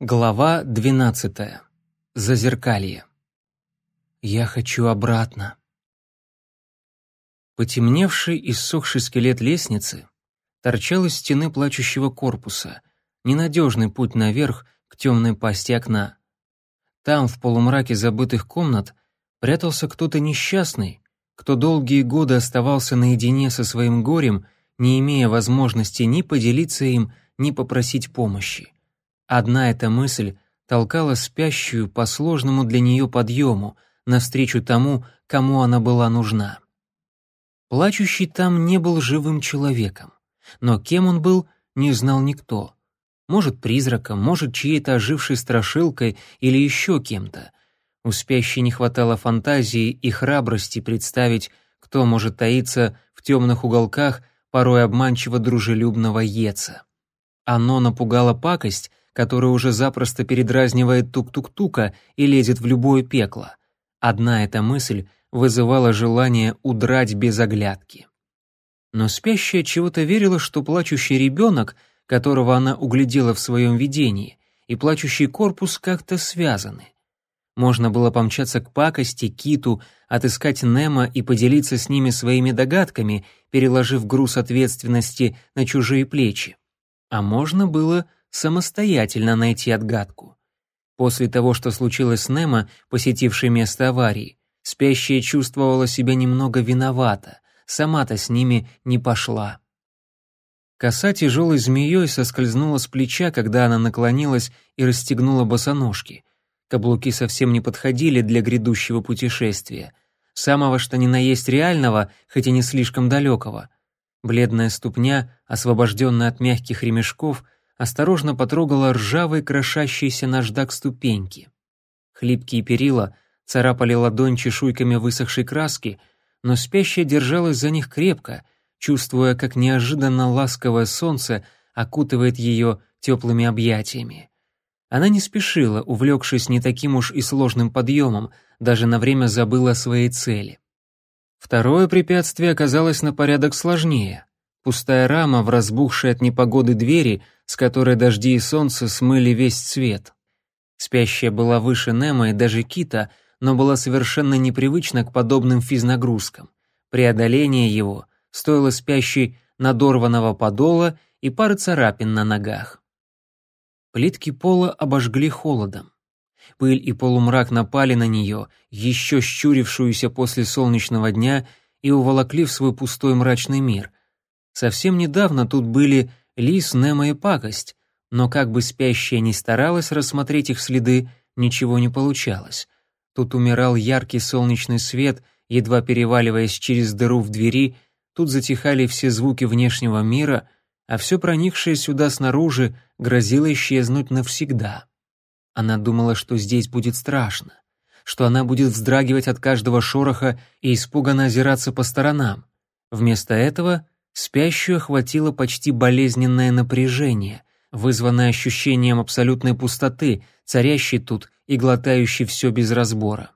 Глава двенадцатая. Зазеркалье. Я хочу обратно. Потемневший и ссохший скелет лестницы торчал из стены плачущего корпуса, ненадежный путь наверх к темной пасти окна. Там, в полумраке забытых комнат, прятался кто-то несчастный, кто долгие годы оставался наедине со своим горем, не имея возможности ни поделиться им, ни попросить помощи. Одна эта мысль толкала спящую по сложному для нее подъему, навстречу тому, кому она была нужна. Плачущий там не был живым человеком, но кем он был, не знал никто. Может, призраком, может, чьей-то ожившей страшилкой или еще кем-то. У спящей не хватало фантазии и храбрости представить, кто может таиться в темных уголках порой обманчиво дружелюбного Еца. Оно напугало пакость, которая уже запросто передразнивает тук-тук-тука и лезет в любое пекло. Одна эта мысль вызывала желание удрать без оглядки. Но спящая чего-то верила, что плачущий ребенок, которого она углядела в своем видении, и плачущий корпус как-то связаны. Можно было помчаться к пакости, киту, отыскать Немо и поделиться с ними своими догадками, переложив груз ответственности на чужие плечи. А можно было самостоятельно найти отгадку. После того, что случилось с Немо, посетившей место аварии, спящая чувствовала себя немного виновата, сама-то с ними не пошла. Коса тяжелой змеей соскользнула с плеча, когда она наклонилась и расстегнула босоножки. Каблуки совсем не подходили для грядущего путешествия. Самого что ни на есть реального, хоть и не слишком далекого. Бледная ступня, освобожденная от мягких ремешков, осторожно потрогала ржавые крошащиеся наждак ступеньки. Хлипкие перила царапали ладонь чешуйками высохшей краски, но спящая держалась за них крепко, чувствуя, как неожиданно ласковое солнце окутывает ее теплыми объятиями. Она не спешила, увлекшись не таким уж и сложным подъемом, даже на время забыла о своей цели. Второе препятствие оказалось на порядок сложнее. Пустая рама в разбухшей от непогоды двери, с которой дожди и солнце смыли весь цвет. Спящая была выше Немо и даже Кита, но была совершенно непривычна к подобным физнагрузкам. Преодоление его стоило спящей надорванного подола и пары царапин на ногах. Плитки пола обожгли холодом. Пыль и полумрак напали на нее, еще щурившуюся после солнечного дня, и уволокли в свой пустой мрачный мир. Совсем недавно тут были лис, Немо и пакость, но как бы спящая ни старалась рассмотреть их следы, ничего не получалось. Тут умирал яркий солнечный свет, едва переваливаясь через дыру в двери, тут затихали все звуки внешнего мира — а все проникшее сюда снаружи грозило исчезнуть навсегда. Она думала, что здесь будет страшно, что она будет вздрагивать от каждого шороха и испуганно озираться по сторонам. Вместо этого спящую охватило почти болезненное напряжение, вызванное ощущением абсолютной пустоты, царящей тут и глотающей все без разбора.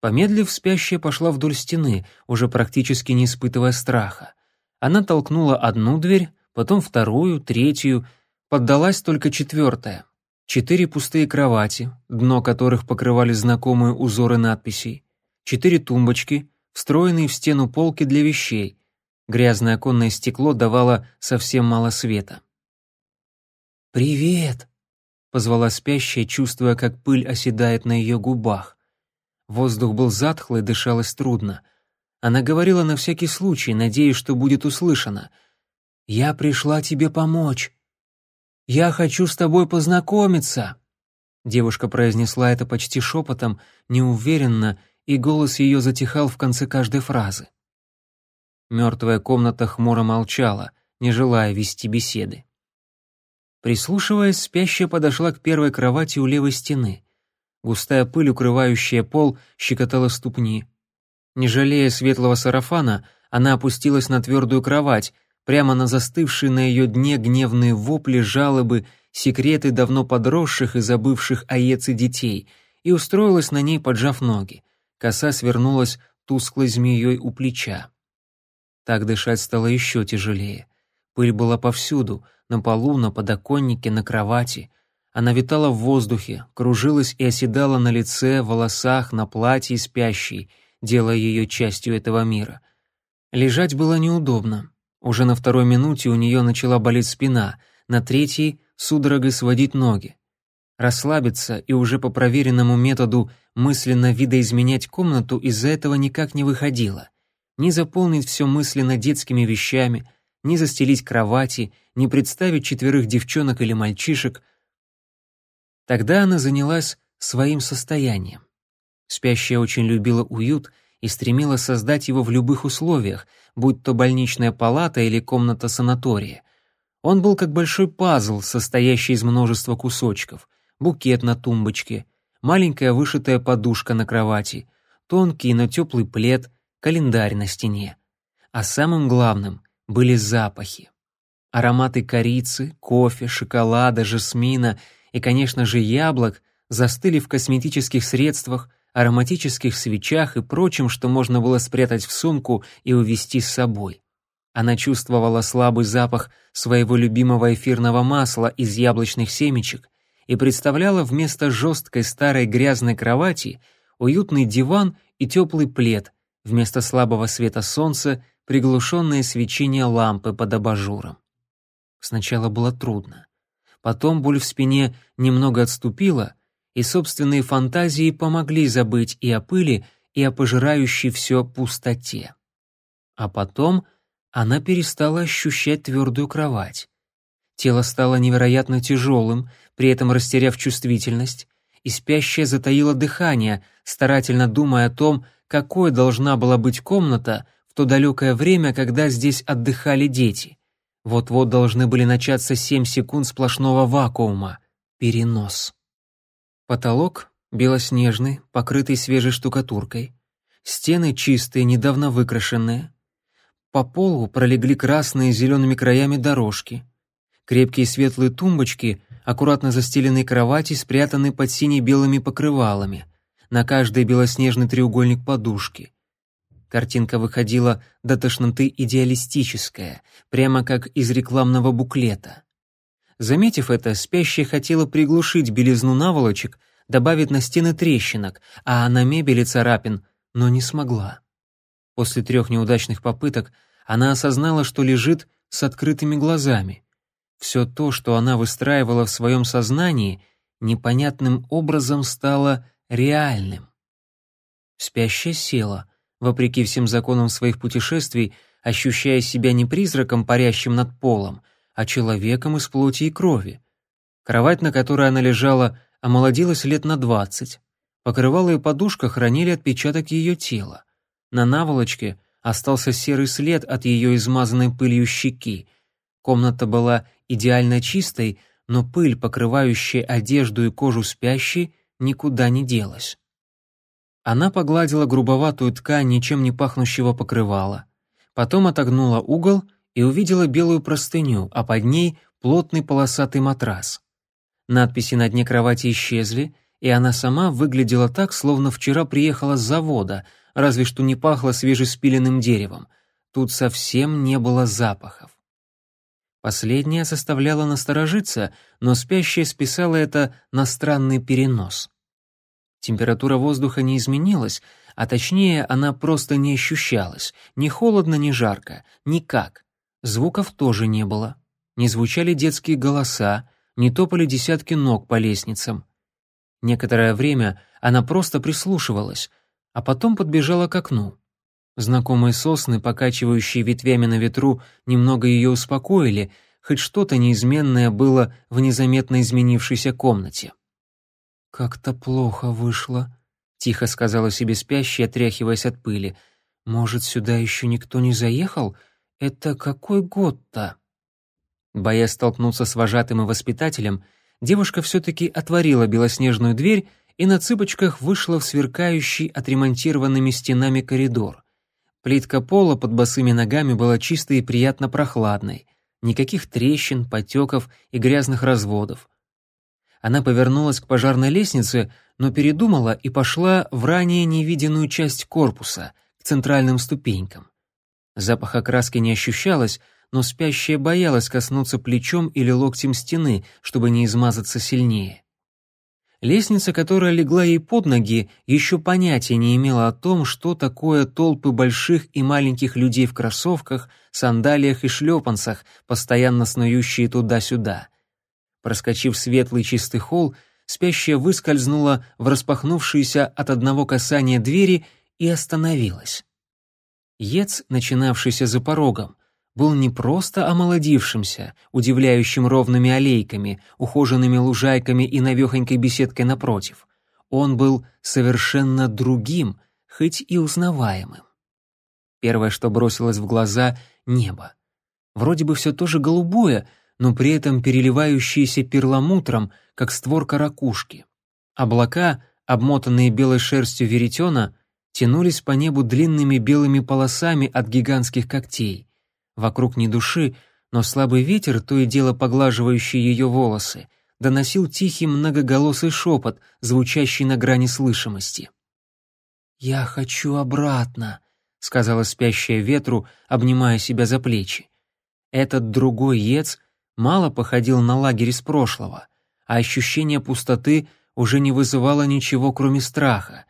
Помедлив, спящая пошла вдоль стены, уже практически не испытывая страха. Она толкнула одну дверь, потом вторую, третью, поддалась только четвертая. Четыре пустые кровати, дно которых покрывали знакомые узоры надписей. Четыре тумбочки, встроенные в стену полки для вещей. Грязное оконное стекло давало совсем мало света. «Привет!» — позвала спящая, чувствуя, как пыль оседает на ее губах. Воздух был затхлый, дышалось трудно. Она говорила на всякий случай, надеясь, что будет услышана. «Я пришла тебе помочь. Я хочу с тобой познакомиться». Девушка произнесла это почти шепотом, неуверенно, и голос ее затихал в конце каждой фразы. Мертвая комната хмуро молчала, не желая вести беседы. Прислушиваясь, спящая подошла к первой кровати у левой стены. Густая пыль, укрывающая пол, щекотала ступни. Не жалея светлого сарафана, она опустилась на твердую кровать, прямо на застывшие на ее дне гневные вопли, жалобы, секреты давно подросших и забывших о Еце детей, и устроилась на ней, поджав ноги. Коса свернулась тусклой змеей у плеча. Так дышать стало еще тяжелее. Пыль была повсюду, на полу, на подоконнике, на кровати. Она витала в воздухе, кружилась и оседала на лице, волосах, на платье спящей, делая ее частью этого мира. Лежать было неудобно. Уже на второй минуте у нее начала болеть спина, на третьей — судорогой сводить ноги. Расслабиться и уже по проверенному методу мысленно видоизменять комнату из-за этого никак не выходило. Не заполнить все мысленно детскими вещами, не застелить кровати, не представить четверых девчонок или мальчишек. Тогда она занялась своим состоянием. Спящая очень любила уют и стремилась создать его в любых условиях, будь то больничная палата или комната санатория. Он был как большой пазл, состоящий из множества кусочков. Букет на тумбочке, маленькая вышитая подушка на кровати, тонкий, но теплый плед, календарь на стене. А самым главным были запахи. Ароматы корицы, кофе, шоколада, жасмина и, конечно же, яблок застыли в косметических средствах, ароматических свечах и прочем, что можно было спрятать в сумку и увезти с собой. Она чувствовала слабый запах своего любимого эфирного масла из яблочных семечек и представляла вместо жесткой старой грязной кровати уютный диван и теплый плед, вместо слабого света солнца приглушенное свечение лампы под абажуром. Сначала было трудно. Потом боль в спине немного отступила, и собственные фантазии помогли забыть и о пыли, и о пожирающей все пустоте. А потом она перестала ощущать твердую кровать. Тело стало невероятно тяжелым, при этом растеряв чувствительность, и спящая затаила дыхание, старательно думая о том, какой должна была быть комната в то далекое время, когда здесь отдыхали дети. Вот-вот должны были начаться семь секунд сплошного вакуума. Перенос. Потолок белоснежный, покрытый свежей штукатуркой. Стены чистые, недавно выкрашенные. По полу пролегли красные с зелеными краями дорожки. Крепкие светлые тумбочки, аккуратно застеленные кровати, спрятаны под сине-белыми покрывалами. На каждой белоснежный треугольник подушки. Картинка выходила до тошноты идеалистическая, прямо как из рекламного буклета. Заметив это, спящая хотела приглушить белизну наволочек, добавить на стены трещинок, а на мебели царапин, но не смогла. После трех неудачных попыток она осознала, что лежит с открытыми глазами. Все то, что она выстраивала в своем сознании, непонятным образом стало реальным. Спящая села, вопреки всем законам своих путешествий, ощущая себя не призраком, парящим над полом, а человеком из плоти и крови. Кровать, на которой она лежала, омолодилась лет на двадцать. Покрывало и подушка хранили отпечаток ее тела. На наволочке остался серый след от ее измазанной пылью щеки. Комната была идеально чистой, но пыль, покрывающая одежду и кожу спящей, никуда не делась. Она погладила грубоватую ткань ничем не пахнущего покрывала, потом отогнула угол и увидела белую простыню, а под ней плотный полосатый матрас. Надписи на дне кровати исчезли, и она сама выглядела так, словно вчера приехала с завода, разве что не пахло свежеспиленным деревом. Тут совсем не было запахов. Последняя составляла насторожиться, но спящая списала это на странный перенос. Температура воздуха не изменилась, а точнее она просто не ощущалась, ни холодно, ни жарко, никак. Звуков тоже не было. Не звучали детские голоса, не топали десятки ног по лестницам. Некоторое время она просто прислушивалась, а потом подбежала к окну. Знакомые сосны, покачивающие ветвями на ветру, немного ее успокоили, хоть что-то неизменное было в незаметно изменившейся комнате. «Как-то плохо вышло», — тихо сказала себе спящая, отряхиваясь от пыли. «Может, сюда еще никто не заехал? Это какой год-то?» Боясь столкнуться с вожатым и воспитателем, девушка все-таки отворила белоснежную дверь и на цыпочках вышла в сверкающий отремонтированными стенами коридор. Плитка пола под босыми ногами была чистой и приятно прохладной. Никаких трещин, потеков и грязных разводов. Она повернулась к пожарной лестнице, но передумала и пошла в ранее невиденную часть корпуса, к центральным ступенькам. Запаха краски не ощущалось, но спящая боялась коснуться плечом или локтем стены, чтобы не измазаться сильнее. Лестница, которая легла ей под ноги, еще понятия не имела о том, что такое толпы больших и маленьких людей в кроссовках, сандалиях и шлепанцах, постоянно снующие туда-сюда. Проскочив светлый чистый холл, спящая выскользнула в распахнувшуюся от одного касания двери и остановилась. Ец, начинавшийся за порогом, был не просто омолодившимся, удивляющим ровными аллейками, ухоженными лужайками и навехонькой беседкой напротив. Он был совершенно другим, хоть и узнаваемым. Первое, что бросилось в глаза — небо. Вроде бы все тоже голубое, но при этом переливающееся перламутром, как створка ракушки. Облака, обмотанные белой шерстью веретена, тянулись по небу длинными белыми полосами от гигантских когтей. Вокруг ни души, но слабый ветер, то и дело поглаживающий ее волосы, доносил тихий многоголосый шепот, звучащий на грани слышимости. «Я хочу обратно», — сказала спящая ветру, обнимая себя за плечи. Этот другой ец мало походил на лагерь из прошлого, а ощущение пустоты уже не вызывало ничего, кроме страха.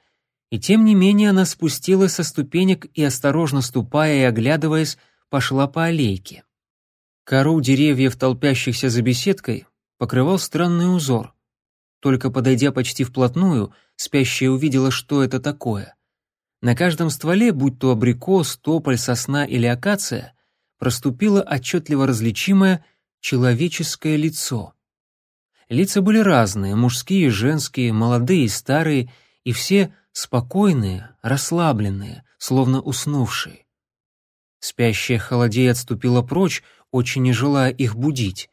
И тем не менее она спустилась со ступенек и, осторожно ступая и оглядываясь, пошла по аллейке. Кору деревьев, толпящихся за беседкой, покрывал странный узор. Только подойдя почти вплотную, спящая увидела, что это такое. На каждом стволе, будь то абрикос, тополь, сосна или акация, проступило отчетливо различимое человеческое лицо. Лица были разные, мужские, женские, молодые старые, и все спокойные, расслабленные, словно уснувшие. Спящая холодея отступила прочь, очень не желая их будить.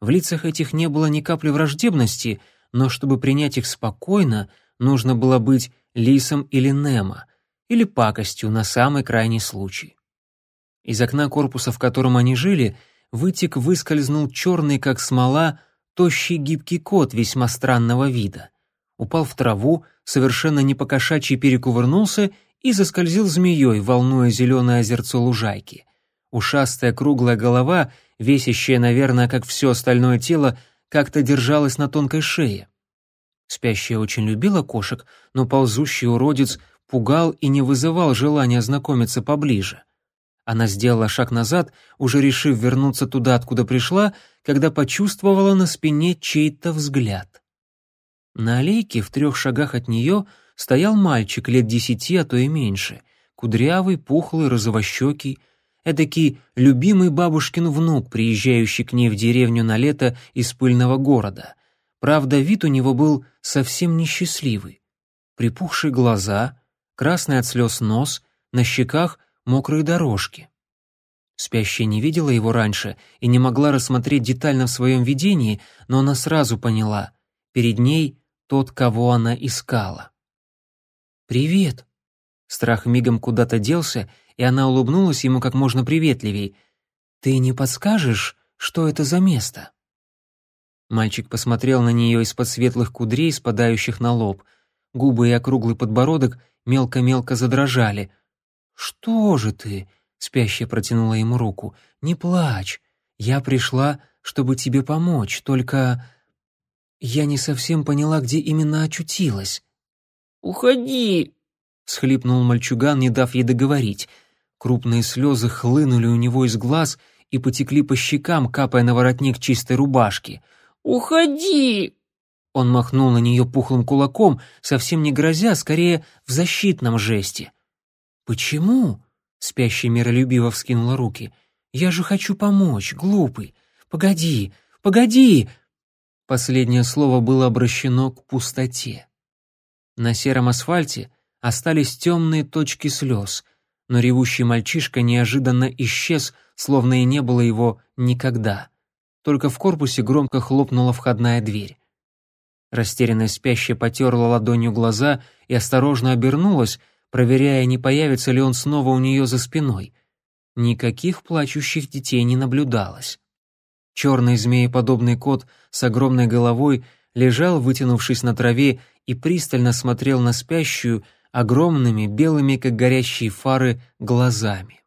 В лицах этих не было ни капли враждебности, но чтобы принять их спокойно, нужно было быть лисом или Немо, или пакостью на самый крайний случай. Из окна корпуса, в котором они жили, вытек выскользнул черный, как смола, тощий гибкий кот весьма странного вида. Упал в траву, совершенно не покошачьи перекувырнулся и заскользил змеей, волнуя зеленое озерцо лужайки. Ушастая круглая голова, весящая, наверное, как все остальное тело, как-то держалась на тонкой шее. Спящая очень любила кошек, но ползущий уродец пугал и не вызывал желания знакомиться поближе. Она сделала шаг назад, уже решив вернуться туда, откуда пришла, когда почувствовала на спине чей-то взгляд. На аллейке в трех шагах от нее — стоял мальчик лет десяти, а то и меньше, кудрявый, пухлый, розовощекий, эдакий любимый бабушкин внук, приезжающий к ней в деревню на лето из пыльного города. Правда, вид у него был совсем несчастливый. Припухшие глаза, красный от слез нос, на щеках мокрые дорожки. Спящая не видела его раньше и не могла рассмотреть детально в своем видении, но она сразу поняла — перед ней тот, кого она искала. «Привет!» Страх мигом куда-то делся, и она улыбнулась ему как можно приветливей. «Ты не подскажешь, что это за место?» Мальчик посмотрел на нее из-под светлых кудрей, спадающих на лоб. Губы и округлый подбородок мелко-мелко задрожали. «Что же ты?» — спящая протянула ему руку. «Не плачь. Я пришла, чтобы тебе помочь, только...» Я не совсем поняла, где именно очутилась. «Уходи!» — схлипнул мальчуган, не дав ей договорить. Крупные слезы хлынули у него из глаз и потекли по щекам, капая на воротник чистой рубашки. «Уходи!» Он махнул на нее пухлым кулаком, совсем не грозя, скорее в защитном жесте. «Почему?» — спящая миролюбиво вскинула руки. «Я же хочу помочь, глупый. Погоди, погоди!» Последнее слово было обращено к пустоте. На сером асфальте остались темные точки слез, но ревущий мальчишка неожиданно исчез, словно и не было его никогда. Только в корпусе громко хлопнула входная дверь. Растерянная спящая потерла ладонью глаза и осторожно обернулась, проверяя, не появится ли он снова у нее за спиной. Никаких плачущих детей не наблюдалось. Черный змееподобный кот с огромной головой лежал, вытянувшись на траве и пристально смотрел на спящую огромными белыми, как горящие фары, глазами.